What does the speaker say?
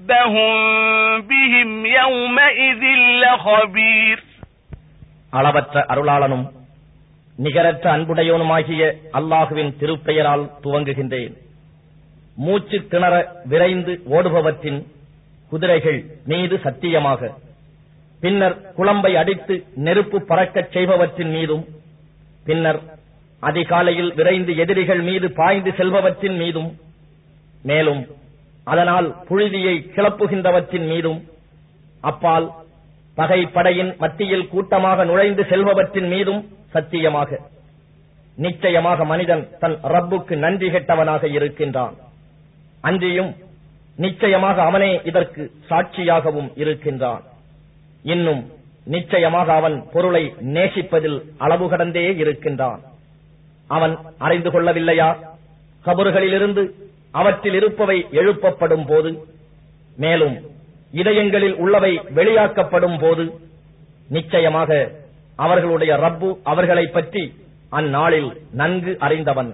ربهم بهم يومئذ لخبير அளவற்ற அருளாளனும் நிகரற்ற அன்புடையவனுமாகிய அல்லாஹுவின் திருப்பெயரால் துவங்குகின்றேன் மூச்சு திணற விரைந்து ஓடுபவற்றின் குதிரைகள் மீது சத்தியமாக பின்னர் குழம்பை அடித்து நெருப்பு பறக்கச் செய்பவற்றின் மீதும் பின்னர் அதிகாலையில் விரைந்து எதிரிகள் மீது பாய்ந்து செல்பவற்றின் மீதும் மேலும் அதனால் புழுதியை கிளப்புகின்றவற்றின் மீதும் அப்பால் பகை படையின் மத்தியில் கூட்டமாக நுழைந்து செல்பவற்றின் மீதும் சத்தியமாக நிச்சயமாக மனிதன் தன் ரப்புக்கு நன்றி கெட்டவனாக இருக்கின்றான். அன்றியும் நிச்சயமாக அவனே இதற்கு சாட்சியாகவும் இருக்கின்றான். இன்னும் நிச்சயமாக அவன் பொருளை நேசிப்பதில் அளவு கடந்தே இருக்கின்றான். அவன் அறிந்து கொள்ளவில்லையா? கபறுகளிலிருந்து அவற்றில் இருப்பவை எழுப்பப்படும் போது மேலும் இதயங்களில் உள்ளவை வெளியாக்கப்படும் போது நிச்சயமாக அவர்களுடைய ரப்பு அவர்களை பற்றி அந்நாளில் நன்கு அறிந்தவன்.